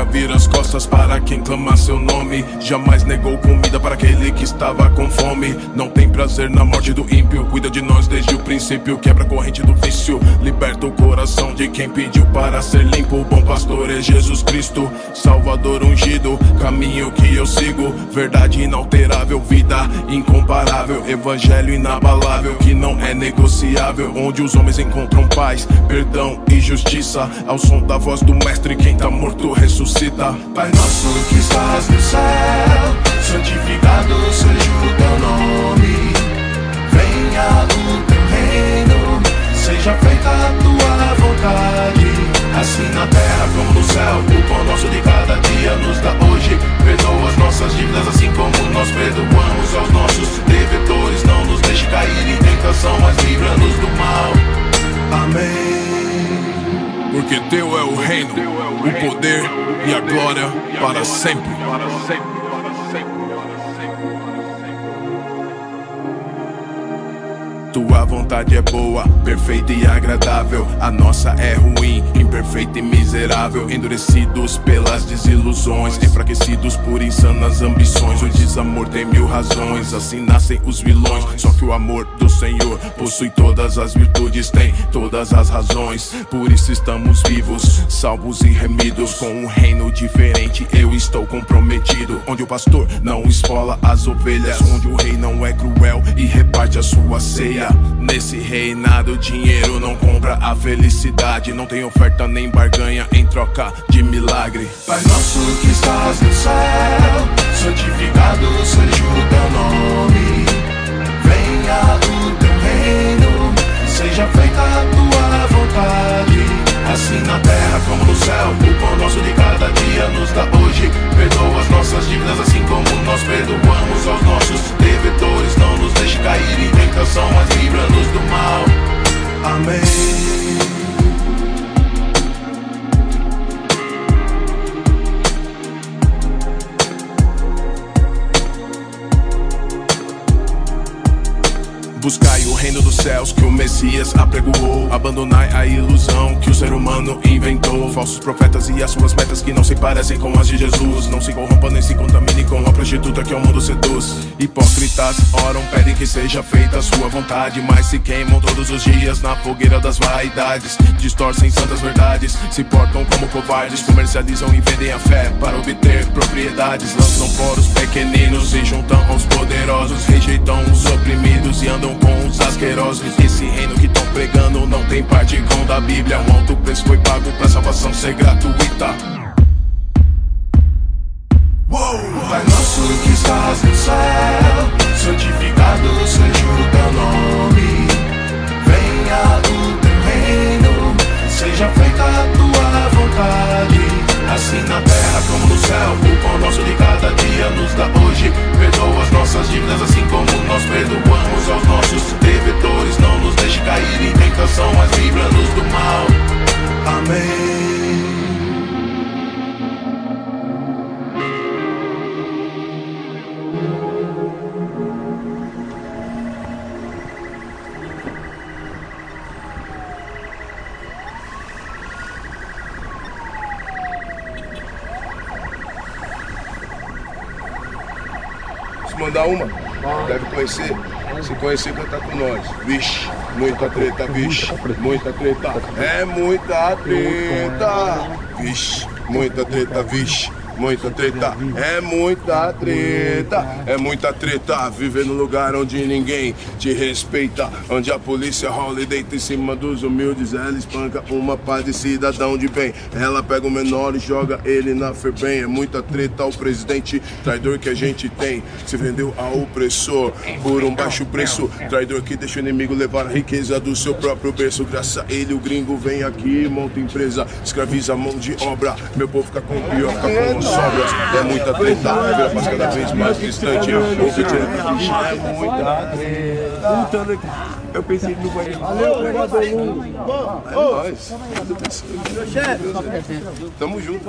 Nunca vira as costas para quem clama seu nome. Jamais negou comida para aquele que estava com fome. Não tem prazer na morte do ímpio. Cuida de nós desde o princípio. Quebra a corrente do vício. Liberta o coração de quem pediu para ser limpo. O bom pastor é Jesus Cristo, Salvador ungido. Caminho que eu sigo. Verdade inalterável, vida incomparável. Evangelho inabalável que não é negociável. Onde os homens encontram paz, perdão e justiça. Ao som da voz do Mestre, quem tá morto ressuscita. Pai nosso que estás no céu, santificado seja o teu nome. Venha o teu reino, seja feita a tua vontade. Assim na terra como no céu, o pão nosso de cada dia nos dá hoje. Perdoa as nossas dívidas, assim como nós perdoamos aos nossos devedores. Não nos deixe cair em tentação, mas livra-nos do mal. Amém. Porque teu é o reino, e a glória para sempre. Tua vontade é boa, perfeita e agradável. A nossa é ruim, imperfeita e miserável. Endurecidos pelas desilusões, enfraquecidos por insanas ambições. O desamor tem mil razões, assim nascem os vilões. Só que o amor do Senhor possui todas as virtudes, tem todas as razões. Por isso estamos vivos, salvos e remidos. Com um reino diferente, eu estou comprometido. Onde o pastor não esfola as ovelhas, onde o rei não é cruel e reparte a sua ceia. Nesse reinado, dinheiro não compra a felicidade. Não tem oferta nem barganha em troca de milagre. Pai nosso que estás no céu, santificado seja o teu nome. Venha o teu reino, seja feita a tua vontade. Assim na terra como no céu, o pão nosso de cada dia nos dá hoje. Perdoa as nossas dívidas, assim como nós perdoamos aos nossos devedores. Não nos deixe cair em tentação, mas livra-nos do mal. Amém. Buscai o reino dos céus que o Messias apregoou. Abandonai a ilusão que o ser humano inventou. Falsos profetas e as suas metas que não se parecem com as de Jesus. Não se corrompam nem se contaminem com a prostituta que o mundo seduz. Hipócritas oram, pedem que seja feita a sua vontade. Mas se queimam todos os dias na fogueira das vaidades. Distorcem santas verdades, se portam como covardes. Comercializam e vendem a fé para obter propriedades. Lançam fora os pequeninos e juntam aos poderosos. Rejeitam os oprimidos andam com os asquerosos. Esse reino que estão pregando não tem parte com da Bíblia. Um alto preço foi pago pra salvação ser gratuita. Pai nosso que estás no céu, santificado seja o teu nome. Venha o teu reino, seja feita a tua vontade. Assim na terra como no céu, o pão nosso de cada dia nos dá hoje. Perdoa nossas dívidas, assim como nós perdoamos aos nossos mandar uma. Deve conhecer. Se conhecer, cantar com nós. Vixe, muita treta, vixe, muita treta. É muita treta. Vixe, muita treta, vixe. Muita treta, é muita treta, é muita treta. Viver num lugar onde ninguém te respeita, onde a polícia rola e deita em cima dos humildes. Ela espanca uma paz de cidadão de bem. Ela pega o menor e joga ele na Febem. É muita treta o presidente, traidor que a gente tem. Se vendeu ao opressor por um baixo preço. Traidor que deixa o inimigo levar a riqueza do seu próprio berço. Graças a ele, o gringo vem aqui, monta empresa, escraviza mão de obra. Meu povo fica com pior, fica com sobra, é muita treta. A faz cada vez mais distante. Ouve, É muita treta. Eu pensei no banheiro. Valeu, obrigado, É nóis. Tamo junto.